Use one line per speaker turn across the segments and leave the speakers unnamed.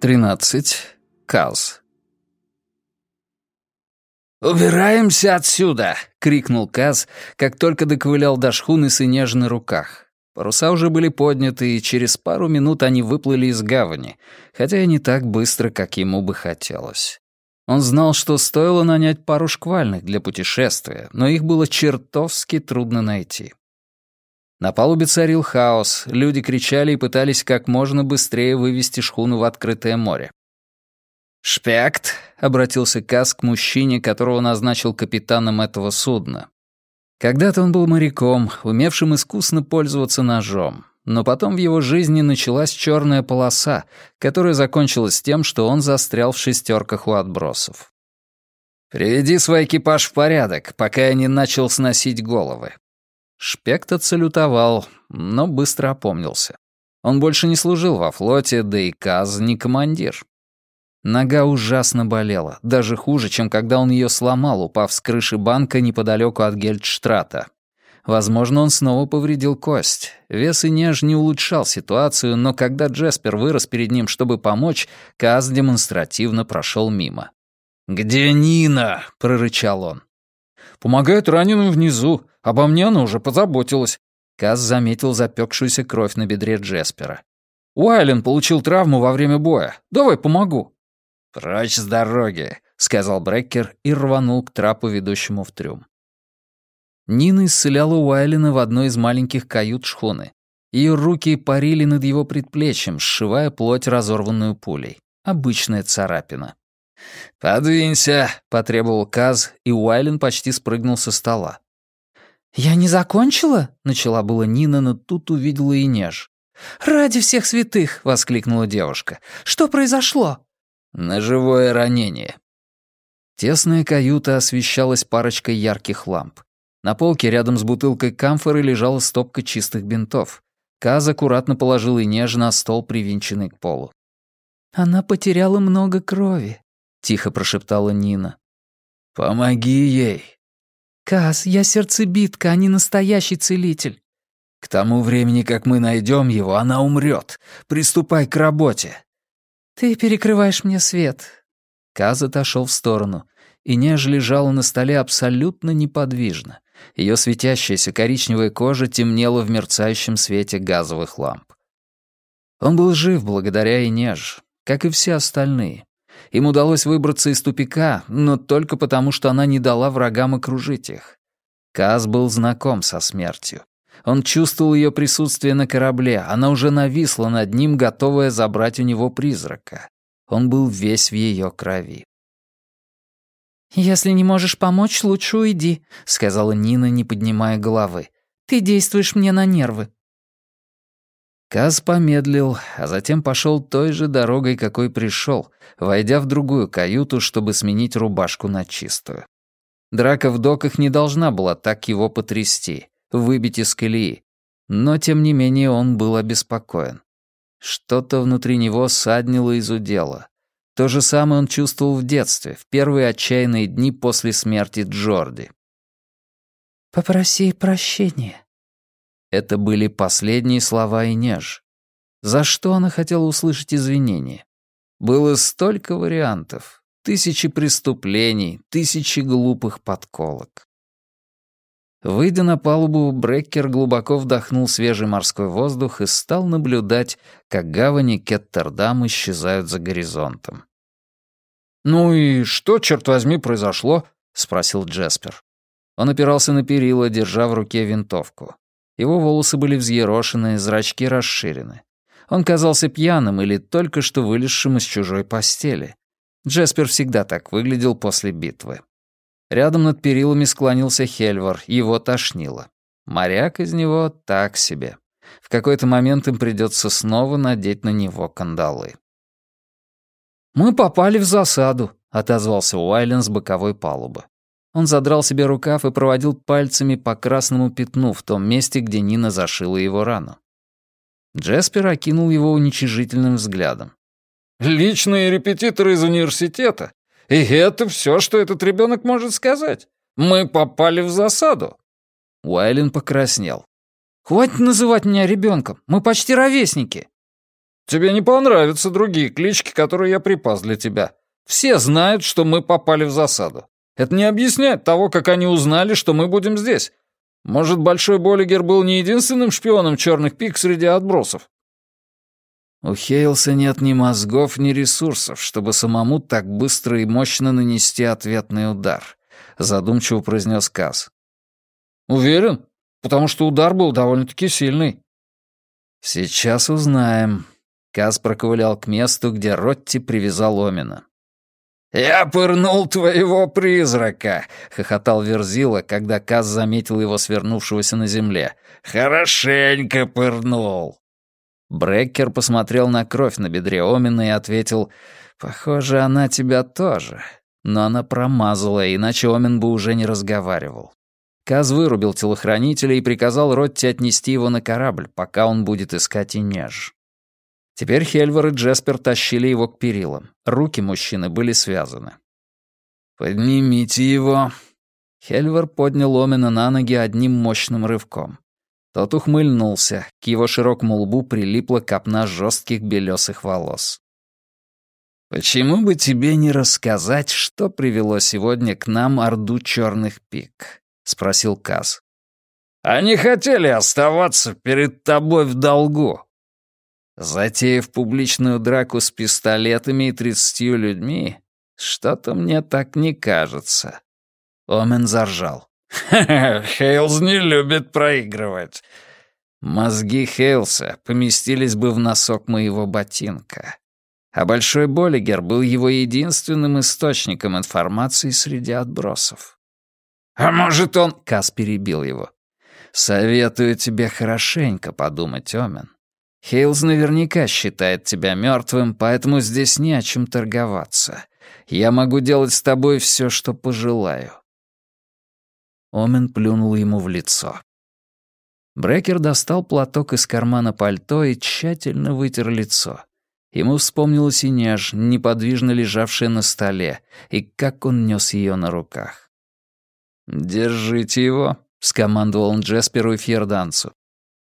13. Каз.
«Убираемся отсюда!» — крикнул Каз, как только доковылял до шхуны с Инеж руках. Паруса уже были подняты, и через пару минут они выплыли из гавани, хотя и не так быстро, как ему бы хотелось. Он знал, что стоило нанять пару шквальных для путешествия, но их было чертовски трудно найти. На палубе царил хаос, люди кричали и пытались как можно быстрее вывести шхуну в открытое море. «Шпект», — обратился Кас к мужчине, которого назначил капитаном этого судна. Когда-то он был моряком, умевшим искусно пользоваться ножом, но потом в его жизни началась черная полоса, которая закончилась тем, что он застрял в шестерках у отбросов. «Приведи свой экипаж в порядок, пока я не начал сносить головы. Шпект отсалютовал, но быстро опомнился. Он больше не служил во флоте, да и Каз не командир. Нога ужасно болела, даже хуже, чем когда он ее сломал, упав с крыши банка неподалеку от Гельдштрата. Возможно, он снова повредил кость. Вес и неж не улучшал ситуацию, но когда Джеспер вырос перед ним, чтобы помочь, Каз демонстративно прошел мимо. «Где Нина?» — прорычал он. «Помогает раненым внизу. Обо мне она уже позаботилась». Каз заметил запекшуюся кровь на бедре Джеспера. «Уайлен получил травму во время боя. Давай помогу». «Прочь с дороги», — сказал Бреккер и рванул к трапу, ведущему в трюм. Нина исцеляла Уайлена в одной из маленьких кают шхуны. Ее руки парили над его предплечьем, сшивая плоть, разорванную пулей. Обычная царапина. «Подвинься», — потребовал Каз, и Уайлен почти спрыгнул со стола.
«Я не закончила?» — начала была Нина, но тут увидела и неж. «Ради всех святых!» — воскликнула девушка. «Что произошло?»
«Ножевое ранение». Тесная каюта освещалась парочкой ярких ламп. На полке рядом с бутылкой камфоры лежала стопка чистых бинтов. Каз аккуратно положил и неж на стол, привинченный к полу.
«Она потеряла много крови», — тихо прошептала Нина.
«Помоги ей»,
«Каз, я сердцебитка, а не настоящий целитель».
«К тому времени, как мы найдем его, она умрет. Приступай к работе».
«Ты перекрываешь мне свет».
Каз отошел в сторону. и Неж лежала на столе абсолютно неподвижно. Ее светящаяся коричневая кожа темнела в мерцающем свете газовых ламп. Он был жив благодаря Инеж, как и все остальные. Им удалось выбраться из тупика, но только потому, что она не дала врагам окружить их. Каз был знаком со смертью. Он чувствовал ее присутствие на корабле, она уже нависла над ним, готовая забрать у него призрака. Он был весь в ее крови.
«Если не можешь помочь, лучше уйди», — сказала Нина, не поднимая головы. «Ты действуешь мне на нервы».
Каз помедлил, а затем пошел той же дорогой, какой пришел, войдя в другую каюту, чтобы сменить рубашку на чистую. Драка в доках не должна была так его потрясти, выбить из колеи. Но, тем не менее, он был обеспокоен. Что-то внутри него саднило из удела. То же самое он чувствовал в детстве, в первые отчаянные дни после смерти Джорди.
«Попроси прощения»,
это были последние слова Инеж. За что она хотела услышать извинения? Было столько вариантов. Тысячи преступлений, тысячи глупых подколок. Выйдя на палубу, Бреккер глубоко вдохнул свежий морской воздух и стал наблюдать, как гавани Кеттердам исчезают за горизонтом. «Ну и что, черт возьми, произошло?» — спросил Джеспер. Он опирался на перила, держа в руке винтовку. Его волосы были взъерошены, зрачки расширены. Он казался пьяным или только что вылезшим из чужой постели. Джеспер всегда так выглядел после битвы. Рядом над перилами склонился Хельвар, его тошнило. Моряк из него так себе. В какой-то момент им придется снова надеть на него кандалы. «Мы попали в засаду», — отозвался Уайлен с боковой палубы. Он задрал себе рукав и проводил пальцами по красному пятну в том месте, где Нина зашила его рану. Джеспер окинул его уничижительным взглядом.
«Личные репетиторы из университета. И это все, что этот ребенок может сказать. Мы попали в засаду».
Уайлен покраснел.
«Хватит называть меня ребенком. Мы почти ровесники».
Тебе не понравятся другие клички, которые я припас для тебя. Все знают, что мы попали в засаду. Это не объясняет того, как они узнали, что мы будем здесь. Может, Большой Боллигер был не единственным шпионом черных пик среди отбросов?
У Хейлса нет ни мозгов, ни ресурсов, чтобы самому так быстро и мощно нанести ответный удар, задумчиво произнес Каз.
Уверен, потому что удар был довольно-таки сильный.
Сейчас узнаем. Каз проковылял к месту, где Ротти привязал Омина.
«Я пырнул твоего призрака!» — хохотал Верзила, когда Каз заметил его свернувшегося на земле. «Хорошенько пырнул!»
Бреккер посмотрел на кровь на бедре Омина и ответил, «Похоже, она тебя тоже». Но она промазала, иначе Омин бы уже не разговаривал. Каз вырубил телохранителя и приказал Ротти отнести его на корабль, пока он будет искать Инеж. Теперь Хельвар и Джеспер тащили его к перилам. Руки мужчины были связаны.
«Поднимите его».
Хельвар поднял Омена на ноги одним мощным рывком. Тот ухмыльнулся, к его широкому лбу прилипла копна жестких белесых волос.
«Почему бы тебе не рассказать, что привело сегодня к нам Орду Черных Пик?» — спросил Каз. «Они хотели оставаться перед тобой в долгу», Затеяв публичную драку с пистолетами и тридцатью людьми, что-то мне так не кажется. Омен заржал. «Ха-ха, Хейлз не любит проигрывать. Мозги Хейлса поместились бы в носок моего ботинка. А Большой Боллигер был его единственным источником информации среди отбросов. «А может, он...» — Кас перебил его. «Советую тебе хорошенько подумать, Омен. Хейлз наверняка считает тебя мертвым, поэтому здесь не о чем торговаться. Я могу делать с тобой все, что пожелаю». Омен плюнул ему в лицо. Брекер достал платок из кармана пальто и тщательно вытер лицо. Ему вспомнилась и неж, неподвижно лежавшая на столе, и как он нес ее на руках. «Держите его», — скомандовал он Джесперу и Фьерданцу.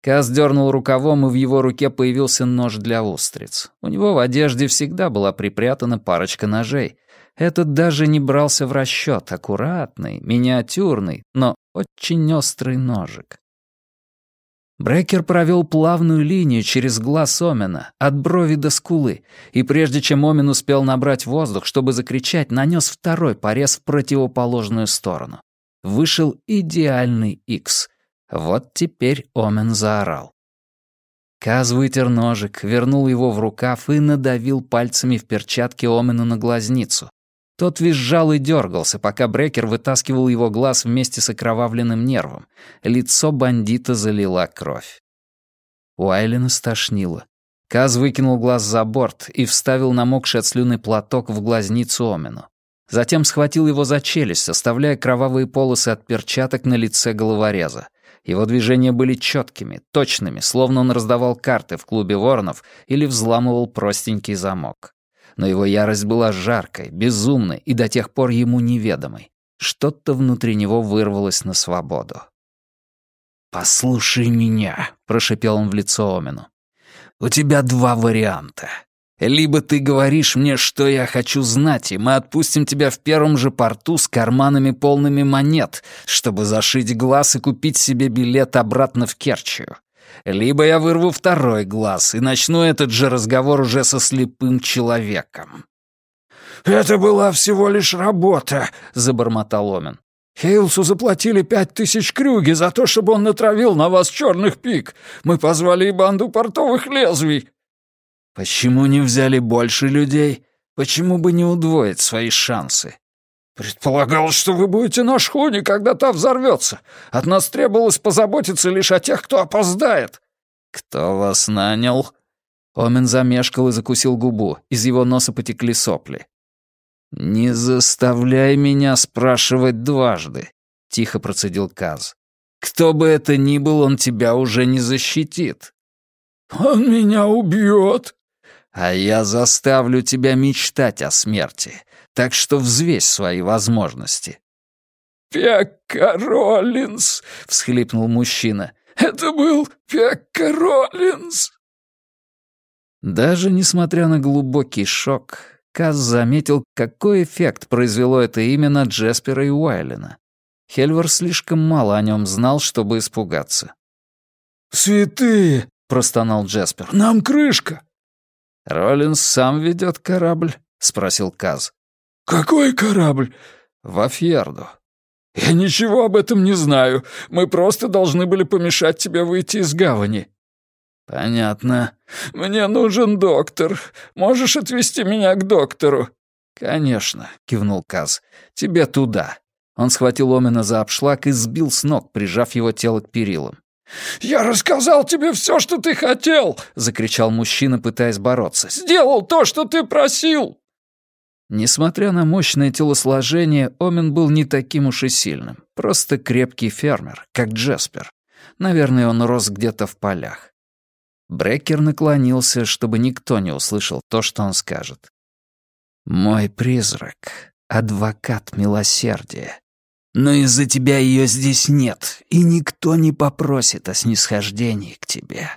Каз дернул рукавом, и в его руке появился нож для устриц. У него в одежде всегда была припрятана парочка ножей. Этот даже не брался в расчет, аккуратный, миниатюрный, но очень острый ножик. Брекер провел плавную линию через глаз Омена, от брови до скулы, и прежде чем Омен успел набрать воздух, чтобы закричать, нанес второй порез в противоположную сторону. Вышел идеальный икс — вот теперь Омен заорал. Каз вытер ножик, вернул его в рукав и надавил пальцами в перчатке Омену на глазницу. Тот визжал и дергался, пока Брекер вытаскивал его глаз вместе с окровавленным нервом. Лицо бандита залила кровь. Уайлена стошнило. Каз выкинул глаз за борт и вставил намокший от слюны платок в глазницу Омену. Затем схватил его за челюсть, оставляя кровавые полосы от перчаток на лице головореза. Его движения были четкими, точными, словно он раздавал карты в клубе воронов или взламывал простенький замок. Но его ярость была жаркой, безумной и до тех пор ему неведомой. Что-то внутри него вырвалось на свободу. «Послушай меня», — прошепел он в лицо Омину. «У тебя два варианта. Либо ты говоришь мне, что я хочу знать, и мы отпустим тебя в первом же порту с карманами полными монет, чтобы зашить глаз и купить себе билет обратно в Керчью. Либо я вырву второй глаз и начну этот же разговор уже со слепым человеком». «Это была всего лишь работа», — забормотал Омен. «Хейлсу заплатили пять тысяч крюги за то, чтобы он натравил на вас черных пик. Мы позвали и банду портовых лезвий». Почему не взяли больше людей? Почему бы не удвоить свои шансы? Предполагал, что вы будете на шхуне, когда та взорвется. От нас требовалось позаботиться лишь о тех, кто опоздает. Кто вас нанял? Омен замешкал и закусил губу. Из его носа потекли сопли. «Не заставляй меня спрашивать дважды», — тихо процедил Каз. «Кто бы это ни был, он тебя уже не защитит». «Он меня убьет», а я заставлю тебя мечтать о смерти, так что взвесь свои возможности». «Пекка Роллинс!» — всхлипнул мужчина. «Это был Пекка Роллинс!»
Даже несмотря на глубокий шок, Каз заметил, какой эффект произвело это имя на Джеспера и Уайлена. Хельвар слишком мало о нем знал, чтобы испугаться.
«Святые!» — простонал Джеспер. «Нам крышка!»
«Роллинс сам ведет корабль?» — спросил Каз.
«Какой корабль?»
«Во Фьерду».
«Я ничего об этом не знаю. Мы просто должны были помешать тебе выйти из гавани».
«Понятно.
Мне нужен доктор. Можешь отвезти меня к доктору?»
«Конечно», — кивнул Каз. «Тебе туда». Он схватил Омена за обшлаг и сбил с ног, прижав его тело к перилам.
«Я рассказал тебе все, что ты хотел!» — закричал мужчина, пытаясь бороться. «Сделал то, что ты просил!»
Несмотря на мощное телосложение, Омен был не таким уж и сильным. Просто крепкий фермер, как Джеспер. Наверное, он рос где-то в полях. Брекер наклонился, чтобы никто не услышал то, что он скажет. «Мой призрак, адвокат милосердия. Но из-за тебя ее здесь нет, и никто не попросит о снисхождении к тебе».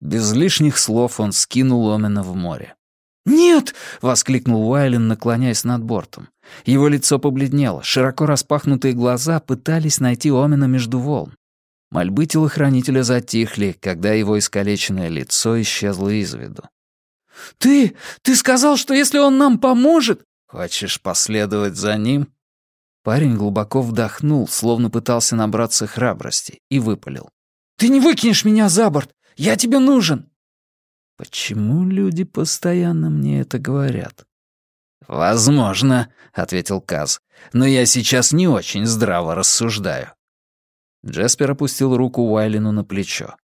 Без лишних слов он скинул Омена в море.
«Нет!»
— воскликнул Уайлен, наклоняясь над бортом. Его лицо побледнело, широко распахнутые глаза пытались найти Омена между волн. Мольбы телохранителя затихли, когда его искалеченное лицо исчезло из виду.
«Ты... ты сказал, что если он нам поможет...»
«Хочешь последовать за ним?» Парень глубоко вдохнул, словно пытался набраться храбрости, и выпалил.
«Ты не выкинешь меня за борт! Я тебе нужен!»
«Почему люди постоянно мне это говорят?» «Возможно», — ответил Каз, «но я сейчас не очень здраво рассуждаю. Джеспер опустил руку Уайлину на плечо.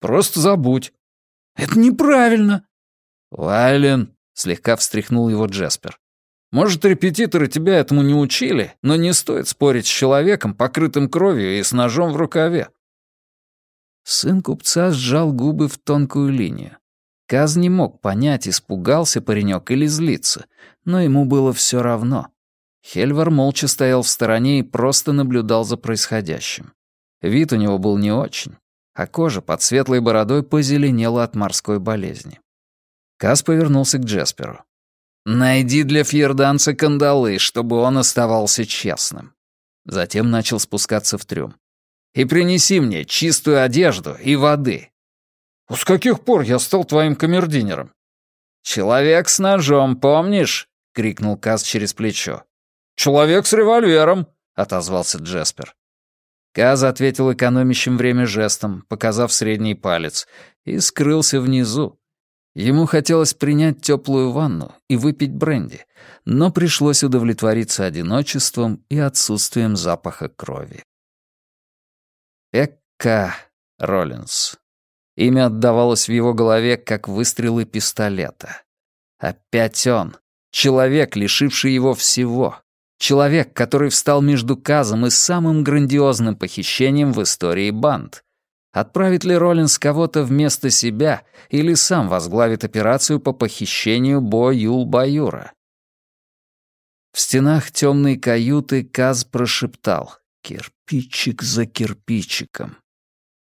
«Просто забудь».
«Это неправильно».
«Уайлен», — слегка встряхнул его Джеспер.
«Может, репетиторы тебя этому не учили, но не стоит спорить с человеком, покрытым кровью и с ножом в рукаве».
Сын купца сжал губы в тонкую линию. Каз не мог понять, испугался паренек или злится, но ему было все равно. Хельвар молча стоял в стороне и просто наблюдал за происходящим. Вид у него был не очень, а кожа под светлой бородой позеленела от морской болезни. Кас повернулся к Джесперу. «Найди для фьерданца кандалы, чтобы он оставался честным». Затем начал спускаться в трюм. «И принеси мне чистую одежду и воды».
«С каких пор я стал твоим камердинером?»
«Человек с ножом, помнишь?» — крикнул Кас через плечо.
«Человек с револьвером», —
отозвался Джеспер. Каз ответил экономящим время жестом, показав средний палец, и скрылся внизу. Ему хотелось принять теплую ванну и выпить бренди, но пришлось удовлетвориться одиночеством и отсутствием запаха крови. Пекка Роллинс. Имя отдавалось в его голове, как выстрелы пистолета. Опять он, человек, лишивший его всего, Человек, который встал между Казом и самым грандиозным похищением в истории банд. Отправит ли Роллинс кого-то вместо себя или сам возглавит операцию по похищению Бо Юл Баюра? В стенах темной каюты Каз прошептал «Кирпичик за кирпичиком».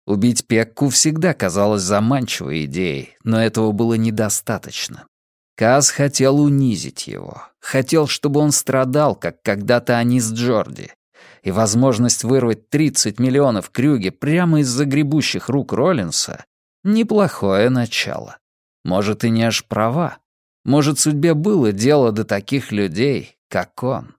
Убить Пекку всегда казалось заманчивой идеей, но этого было недостаточно. Каз хотел унизить его, хотел, чтобы он страдал, как когда-то они с Джорди. И возможность вырвать 30 миллионов крюге прямо из загребущих рук Роллинса — неплохое начало. Может, и не аж права. Может, судьбе было дело до таких людей, как он.